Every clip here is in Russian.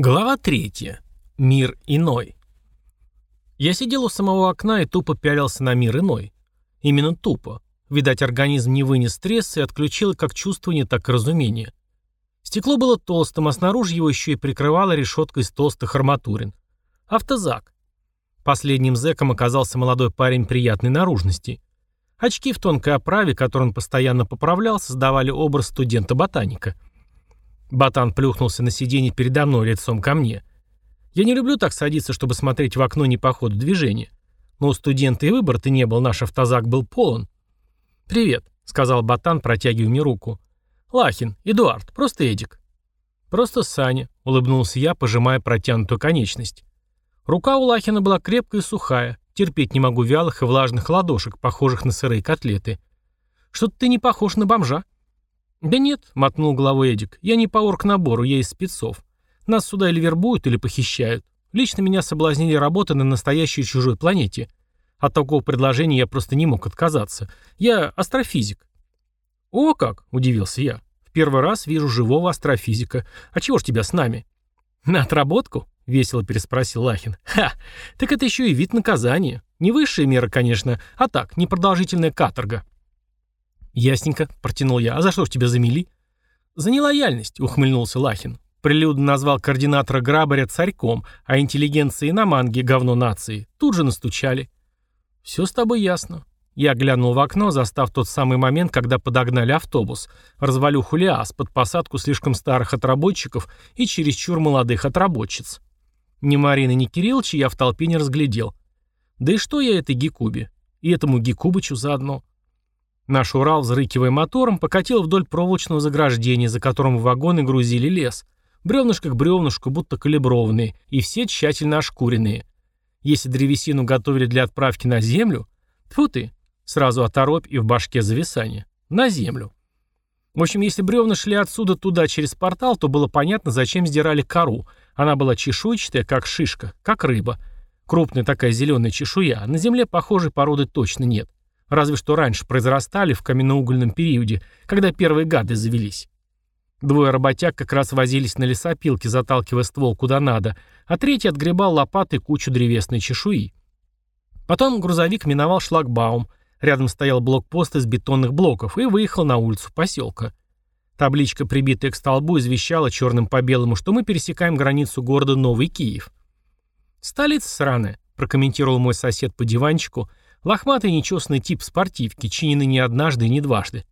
Глава третья. Мир иной. Я сидел у самого окна и тупо пялился на мир иной. Именно тупо. Видать, организм не вынес стресса и отключил как чувствование, так и разумение. Стекло было толстым, а снаружи его еще и прикрывала решетка из толстых арматурин. Автозак. Последним зэком оказался молодой парень приятной наружности. Очки в тонкой оправе, которые он постоянно поправлял, создавали образ студента-ботаника – Батан плюхнулся на сиденье передо мной лицом ко мне. Я не люблю так садиться, чтобы смотреть в окно не по ходу движения. Но у студента и выбор-то не был, наш автозак был полон. «Привет», — сказал Батан, протягивая мне руку. «Лахин, Эдуард, просто Эдик». «Просто Саня», — улыбнулся я, пожимая протянутую конечность. Рука у Лахина была крепкая и сухая. Терпеть не могу вялых и влажных ладошек, похожих на сырые котлеты. «Что-то ты не похож на бомжа», «Да нет», — мотнул головой Эдик, — «я не по оргнабору, я из спецов. Нас сюда или вербуют, или похищают. Лично меня соблазнили работы на настоящей чужой планете. От такого предложения я просто не мог отказаться. Я астрофизик». «О как!» — удивился я. «В первый раз вижу живого астрофизика. А чего ж тебя с нами?» «На отработку?» — весело переспросил Лахин. «Ха! Так это еще и вид наказания. Не высшая мера, конечно, а так, непродолжительная каторга». «Ясненько», — протянул я. «А за что ж тебя замели?» «За нелояльность», — ухмыльнулся Лахин. Прилюдно назвал координатора Грабаря царьком, а интеллигенции на манге говно нации. Тут же настучали. «Все с тобой ясно». Я глянул в окно, застав тот самый момент, когда подогнали автобус, развалюху Лиас под посадку слишком старых отработчиков и чересчур молодых отработчиц. Ни Марины, ни Кирилловича я в толпе не разглядел. Да и что я этой Гекубе? И этому Гекубычу заодно. Наш Урал, взрыкивая мотором, покатил вдоль проволочного заграждения, за которым вагоны грузили лес. Бревнышко к бревнышку, будто калиброванные, и все тщательно ошкуренные. Если древесину готовили для отправки на землю, тьфу ты, сразу оторопь и в башке зависание. На землю. В общем, если бревна шли отсюда туда через портал, то было понятно, зачем сдирали кору. Она была чешуйчатая, как шишка, как рыба. Крупная такая зеленая чешуя. На земле похожей породы точно нет. Разве что раньше произрастали в каменноугольном периоде, когда первые гады завелись. Двое работяг как раз возились на лесопилке, заталкивая ствол куда надо, а третий отгребал лопатой кучу древесной чешуи. Потом грузовик миновал шлагбаум, рядом стоял блокпост из бетонных блоков и выехал на улицу поселка. Табличка, прибитая к столбу, извещала черным по белому, что мы пересекаем границу города Новый Киев. «Столица сраная», — прокомментировал мой сосед по диванчику, Лохматый нечестный тип спортивки, чиненный не однажды и не дважды.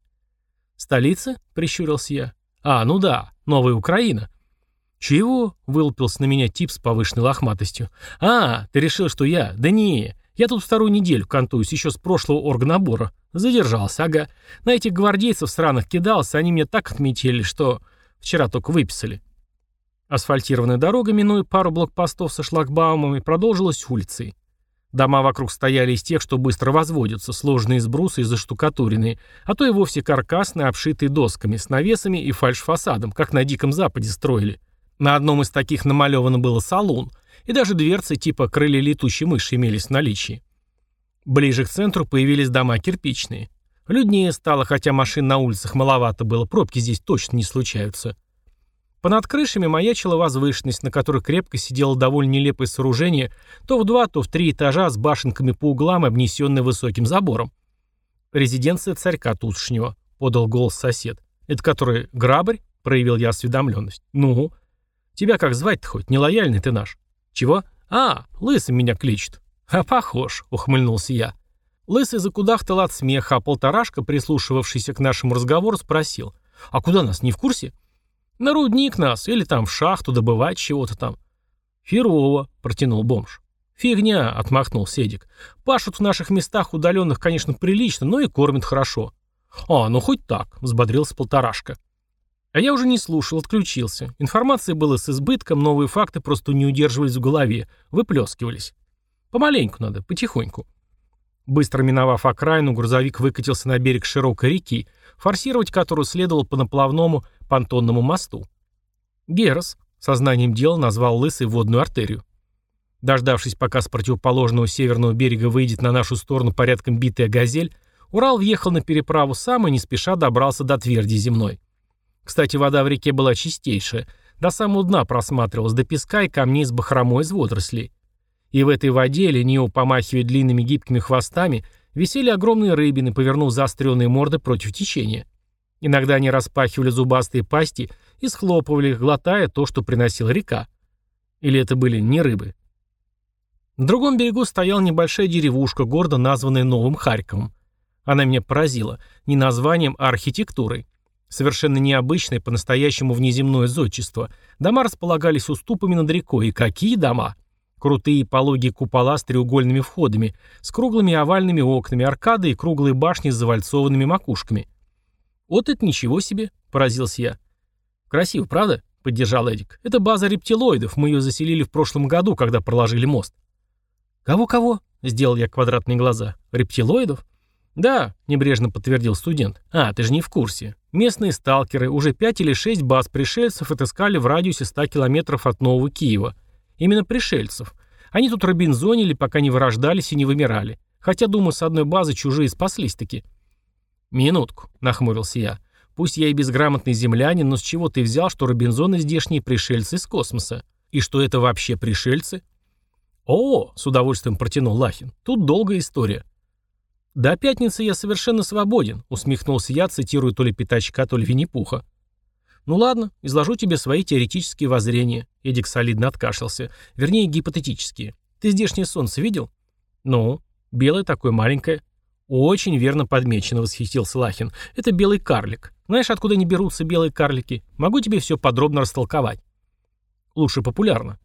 «Столица?» — прищурился я. «А, ну да, Новая Украина». «Чего?» — вылупился на меня тип с повышенной лохматостью. «А, ты решил, что я? Да не, я тут вторую неделю кантуюсь, еще с прошлого оргнабора. Задержался, ага. На этих гвардейцев сраных кидался, они мне так отметили, что вчера только выписали». Асфальтированная дорога, минуя пару блокпостов со шлагбаумами, продолжилась улицей. Дома вокруг стояли из тех, что быстро возводятся, сложные из бруса и заштукатуренные, а то и вовсе каркасные, обшитые досками, с навесами и фальшфасадом, как на Диком Западе строили. На одном из таких намалевано было салон, и даже дверцы типа крылья летучей мыши имелись в наличии. Ближе к центру появились дома кирпичные. Люднее стало, хотя машин на улицах маловато было, пробки здесь точно не случаются. Понад крышами маячила возвышенность, на которой крепко сидело довольно нелепое сооружение, то в два, то в три этажа с башенками по углам, обнесенное высоким забором. «Резиденция царька Тутшнего», — подал голос сосед. «Это который грабарь?» — проявил я осведомленность. «Ну? Тебя как звать-то хоть? Нелояльный ты наш». «Чего? А, лысым меня кличет». «А похож», — ухмыльнулся я. Лысый закудахтал от смеха, а полторашка, прислушивавшийся к нашему разговору, спросил. «А куда нас, не в курсе?» На рудник нас, или там в шахту добывать чего-то там. Фирово, протянул бомж. Фигня, отмахнул Седик. Пашут в наших местах удаленных, конечно, прилично, но и кормят хорошо. А, ну хоть так, взбодрился полторашка. А я уже не слушал, отключился. Информации было с избытком, новые факты просто не удерживались в голове, выплескивались. Помаленьку надо, потихоньку. Быстро миновав окраину, грузовик выкатился на берег широкой реки, форсировать которую следовало по наплавному понтонному мосту. Герос сознанием дела назвал лысой водную артерию. Дождавшись, пока с противоположного северного берега выйдет на нашу сторону порядком битая газель, Урал въехал на переправу сам и не спеша добрался до тверди земной. Кстати, вода в реке была чистейшая. До самого дна просматривалась, до песка и камней с бахромой из водорослей. И в этой воде, лениво помахивая длинными гибкими хвостами, висели огромные рыбины, повернув заостренные морды против течения. Иногда они распахивали зубастые пасти и схлопывали их, глотая то, что приносила река. Или это были не рыбы? На другом берегу стояла небольшая деревушка, гордо названная Новым Харьковом. Она меня поразила не названием, а архитектурой. Совершенно необычное, по-настоящему внеземное зодчество. Дома располагались уступами над рекой. И какие дома! Крутые пологие купола с треугольными входами, с круглыми овальными окнами, аркады и круглые башни с завальцованными макушками. «Вот это ничего себе!» — поразился я. «Красиво, правда?» — поддержал Эдик. «Это база рептилоидов, мы ее заселили в прошлом году, когда проложили мост». «Кого-кого?» — сделал я квадратные глаза. «Рептилоидов?» «Да», — небрежно подтвердил студент. «А, ты же не в курсе. Местные сталкеры уже пять или шесть баз пришельцев отыскали в радиусе 100 километров от Нового Киева. Именно пришельцев. Они тут робинзонили, пока не вырождались и не вымирали. Хотя, думаю, с одной базы чужие спаслись-таки». «Минутку», — нахмурился я. «Пусть я и безграмотный землянин, но с чего ты взял, что робинзоны здешние пришельцы из космоса? И что это вообще пришельцы?» «О!» — с удовольствием протянул Лахин. «Тут долгая история». «До пятницы я совершенно свободен», — усмехнулся я, цитируя то ли Пятачка, то ли Винни-Пуха. «Ну ладно, изложу тебе свои теоретические воззрения», — Эдик солидно откашлялся. «Вернее, гипотетические. Ты здешнее солнце видел?» «Ну, белое такое маленькое». «Очень верно подмечено», — восхитился Лахин. «Это белый карлик. Знаешь, откуда они берутся, белые карлики? Могу тебе все подробно растолковать». «Лучше популярно».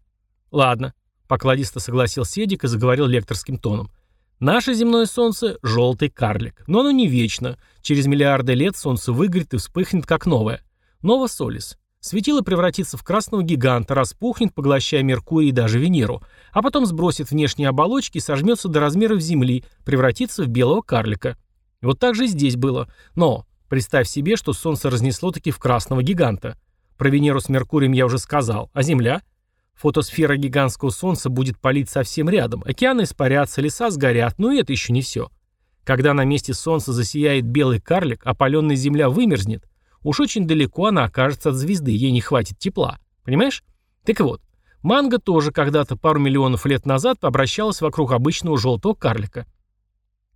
«Ладно. Покладисто согласился Эдик и заговорил лекторским тоном. Наше земное Солнце – желтый карлик. Но оно не вечно. Через миллиарды лет Солнце выгорит и вспыхнет как новое. Нова Солис. Светило превратится в красного гиганта, распухнет, поглощая Меркурий и даже Венеру, а потом сбросит внешние оболочки и сожмется до размеров Земли, превратится в белого карлика. Вот так же и здесь было. Но представь себе, что Солнце разнесло таки в красного гиганта. Про Венеру с Меркурием я уже сказал, а Земля? Фотосфера гигантского Солнца будет палить совсем рядом, океаны испарятся, леса сгорят, но и это еще не все. Когда на месте Солнца засияет белый карлик, опаленная Земля вымерзнет. Уж очень далеко она окажется от звезды, ей не хватит тепла. Понимаешь? Так вот, манго тоже когда-то пару миллионов лет назад обращалась вокруг обычного желтого карлика.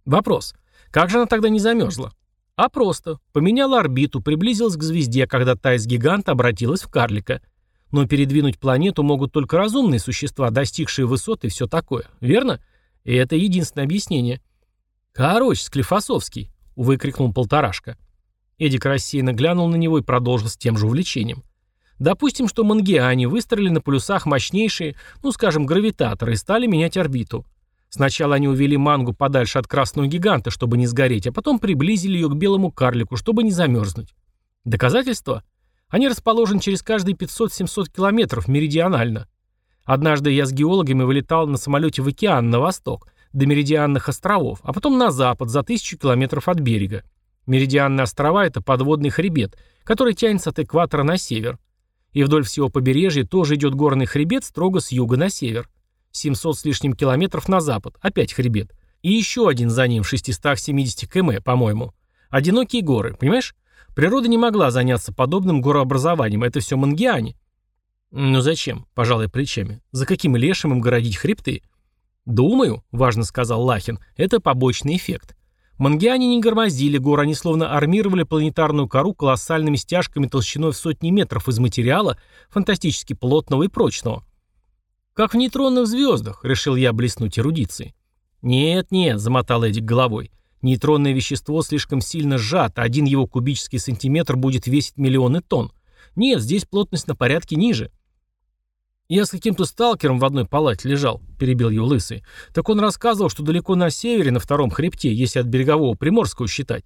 Вопрос. Как же она тогда не замерзла? А просто. Поменяла орбиту, приблизилась к звезде, когда та из гиганта обратилась в карлика – но передвинуть планету могут только разумные существа, достигшие высоты и все такое. Верно? И это единственное объяснение. «Короче, Склифосовский!» — выкрикнул полторашка. Эдик рассеянно глянул на него и продолжил с тем же увлечением. Допустим, что мангиане выстроили на полюсах мощнейшие, ну скажем, гравитаторы и стали менять орбиту. Сначала они увели мангу подальше от красного гиганта, чтобы не сгореть, а потом приблизили ее к белому карлику, чтобы не замерзнуть. Доказательство? Они расположены через каждые 500-700 километров меридионально. Однажды я с геологами вылетал на самолете в океан на восток, до Меридианных островов, а потом на запад, за тысячу километров от берега. Меридианные острова – это подводный хребет, который тянется от экватора на север. И вдоль всего побережья тоже идет горный хребет строго с юга на север. 700 с лишним километров на запад, опять хребет. И еще один за ним в 670 км, по-моему. Одинокие горы, понимаешь? Природа не могла заняться подобным горообразованием, это все мангиане. Ну зачем, пожалуй, плечами. За каким лешим им городить хребты? Думаю, важно сказал Лахин, это побочный эффект. Мангиане не громоздили гор, они словно армировали планетарную кору колоссальными стяжками толщиной в сотни метров из материала, фантастически плотного и прочного. «Как в нейтронных звездах», — решил я блеснуть эрудицией. «Нет-нет», — замотал Эдик головой. Нейтронное вещество слишком сильно сжато, один его кубический сантиметр будет весить миллионы тонн. Нет, здесь плотность на порядке ниже. «Я с каким-то сталкером в одной палате лежал», — перебил его лысый. «Так он рассказывал, что далеко на севере, на втором хребте, если от берегового Приморского считать».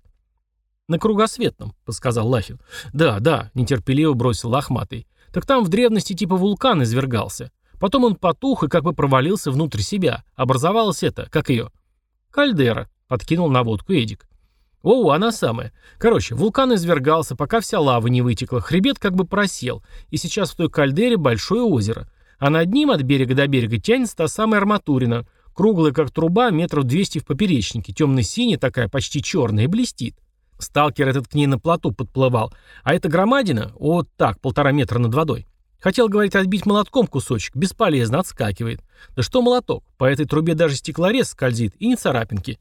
«На кругосветном», — подсказал Лахин. «Да, да», — нетерпеливо бросил лохматый. «Так там в древности типа вулкан извергался. Потом он потух и как бы провалился внутрь себя. Образовалась это, как ее?» «Кальдера», Подкинул на водку Эдик. О, она самая. Короче, вулкан извергался, пока вся лава не вытекла. Хребет как бы просел. И сейчас в той кальдере большое озеро. А над ним от берега до берега тянется та самая арматурина. Круглая, как труба, метров 200 в поперечнике. Темно-синяя такая, почти черная, и блестит. Сталкер этот к ней на плоту подплывал. А эта громадина, вот так, полтора метра над водой. Хотел, говорит, отбить молотком кусочек, бесполезно, отскакивает. Да что молоток, по этой трубе даже стеклорез скользит, и не царапинки.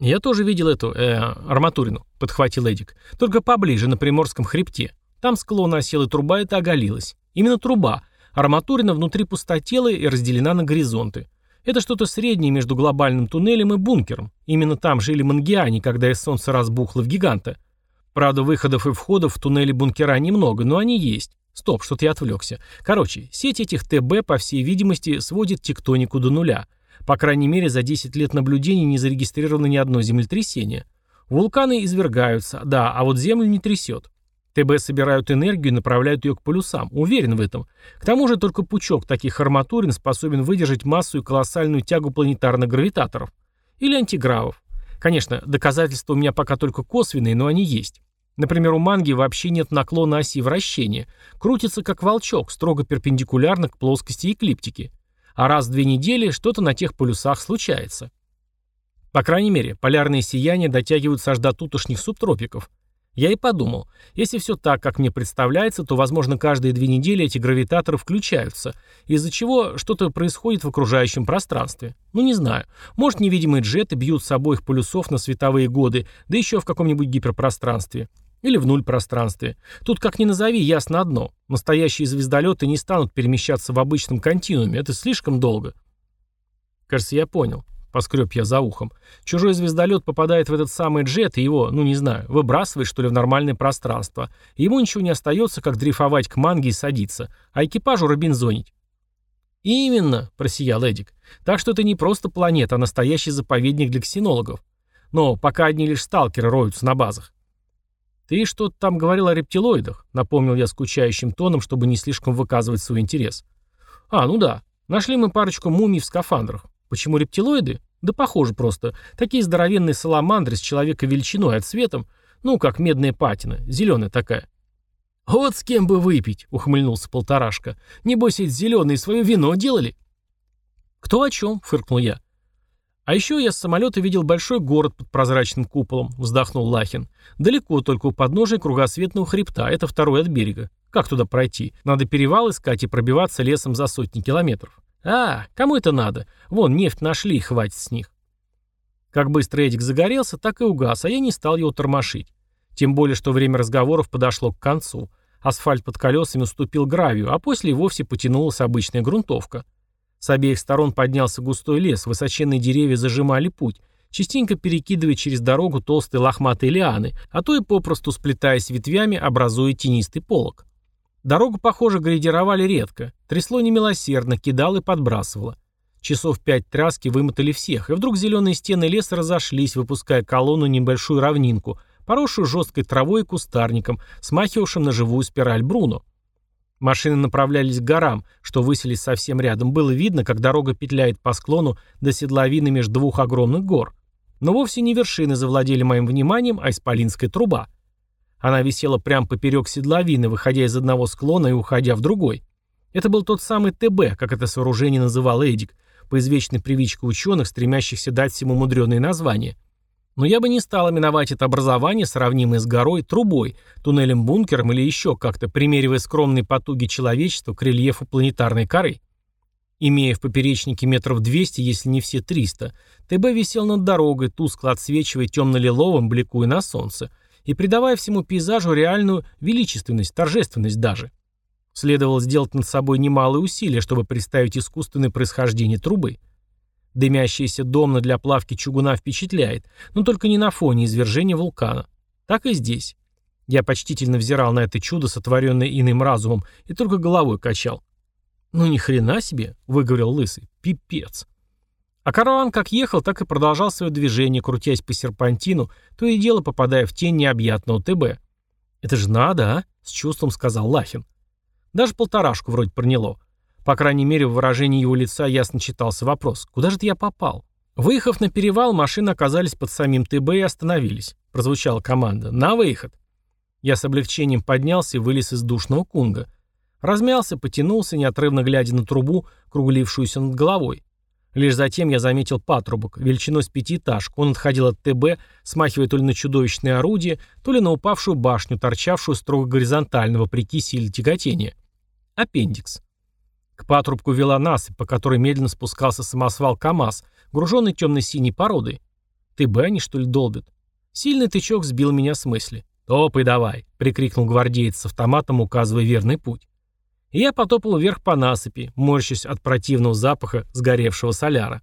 Я тоже видел эту, э, арматурину, подхватил Эдик. Только поближе, на Приморском хребте. Там склон осел, и труба эта оголилась. Именно труба. Арматурина внутри пустотела и разделена на горизонты. Это что-то среднее между глобальным туннелем и бункером. Именно там жили мангиане, когда из солнца разбухло в гиганта. Правда, выходов и входов в туннели бункера немного, но они есть. Стоп, что-то я отвлекся. Короче, сеть этих ТБ, по всей видимости, сводит тектонику до нуля. По крайней мере, за 10 лет наблюдений не зарегистрировано ни одно землетрясение. Вулканы извергаются, да, а вот землю не трясет. ТБ собирают энергию и направляют ее к полюсам. Уверен в этом. К тому же только пучок таких арматурин способен выдержать массу и колоссальную тягу планетарных гравитаторов. Или антигравов. Конечно, доказательства у меня пока только косвенные, но они есть. Например, у манги вообще нет наклона оси вращения. Крутится как волчок, строго перпендикулярно к плоскости эклиптики. А раз в две недели что-то на тех полюсах случается. По крайней мере, полярные сияния дотягиваются аж до тутошних субтропиков. Я и подумал, если все так, как мне представляется, то, возможно, каждые две недели эти гравитаторы включаются, из-за чего что-то происходит в окружающем пространстве. Ну, не знаю. Может, невидимые джеты бьют с обоих полюсов на световые годы, да еще в каком-нибудь гиперпространстве. Или в нуль пространстве. Тут, как ни назови, ясно одно. Настоящие звездолеты не станут перемещаться в обычном континууме. Это слишком долго. Кажется, я понял. Поскреб я за ухом. Чужой звездолет попадает в этот самый джет и его, ну не знаю, выбрасывает что ли в нормальное пространство. ему ничего не остается, как дрейфовать к манге и садиться, а экипажу робинзонить. «Именно», — просиял Эдик. «Так что это не просто планета, а настоящий заповедник для ксенологов. Но пока одни лишь сталкеры роются на базах». «Ты что-то там говорил о рептилоидах», — напомнил я скучающим тоном, чтобы не слишком выказывать свой интерес. «А, ну да. Нашли мы парочку мумий в скафандрах. Почему рептилоиды? Да похоже просто. Такие здоровенные саламандры с человека величиной, а цветом, ну, как медная патина, зеленая такая. «Вот с кем бы выпить», — ухмыльнулся полторашка. «Небось, эти зеленые свое вино делали?» «Кто о чем?» — фыркнул я. «А еще я с самолета видел большой город под прозрачным куполом», — вздохнул Лахин. «Далеко, только у подножия кругосветного хребта, это второй от берега. Как туда пройти? Надо перевал искать и пробиваться лесом за сотни километров». А, кому это надо? Вон, нефть нашли, хватит с них. Как быстро Эдик загорелся, так и угас, а я не стал его тормошить. Тем более, что время разговоров подошло к концу. Асфальт под колесами уступил гравию, а после вовсе потянулась обычная грунтовка. С обеих сторон поднялся густой лес, высоченные деревья зажимали путь, частенько перекидывая через дорогу толстые лохматые лианы, а то и попросту сплетаясь ветвями, образуя тенистый полог. Дорогу, похоже, грейдировали редко. Трясло немилосердно, кидало и подбрасывало. Часов пять тряски вымотали всех, и вдруг зеленые стены леса разошлись, выпуская колонну небольшую равнинку, поросшую жесткой травой и кустарником, смахивавшим на живую спираль Бруно. Машины направлялись к горам, что высились совсем рядом. Было видно, как дорога петляет по склону до седловины между двух огромных гор. Но вовсе не вершины завладели моим вниманием, а исполинская труба. Она висела прямо поперек седловины, выходя из одного склона и уходя в другой. Это был тот самый ТБ, как это сооружение называл Эдик, по извечной привычке ученых, стремящихся дать всему мудреные названия. Но я бы не стал именовать это образование, сравнимое с горой, трубой, туннелем-бункером или еще как-то, примеривая скромные потуги человечества к рельефу планетарной коры. Имея в поперечнике метров 200, если не все 300, ТБ висел над дорогой, тускло отсвечивая темно-лиловым, бликуя на солнце, и придавая всему пейзажу реальную величественность, торжественность даже. Следовало сделать над собой немалые усилия, чтобы представить искусственное происхождение трубы. Дымящаяся домна для плавки чугуна впечатляет, но только не на фоне извержения вулкана. Так и здесь. Я почтительно взирал на это чудо, сотворенное иным разумом, и только головой качал. «Ну ни хрена себе», — выговорил Лысый, — «пипец». А караван как ехал, так и продолжал свое движение, крутясь по серпантину, то и дело попадая в тень необъятного ТБ. «Это же надо, а?» — с чувством сказал Лахин. Даже полторашку вроде проняло. По крайней мере, в выражении его лица ясно читался вопрос «Куда же я попал?». Выехав на перевал, машины оказались под самим ТБ и остановились. Прозвучала команда «На выход!». Я с облегчением поднялся и вылез из душного кунга. Размялся, потянулся, неотрывно глядя на трубу, круглившуюся над головой. Лишь затем я заметил патрубок, величиной с пятиэтажку. Он отходил от ТБ, смахивая то ли на чудовищное орудие, то ли на упавшую башню, торчавшую строго горизонтально, вопреки силе тяготения. Аппендикс. К патрубку вела насыпь, по которой медленно спускался самосвал КАМАЗ, груженный темно-синей породой. ТБ они, что ли, долбят? Сильный тычок сбил меня с мысли. «Топай давай!» — прикрикнул гвардеец с автоматом, указывая верный путь. И я потопал вверх по насыпи, морщась от противного запаха сгоревшего соляра.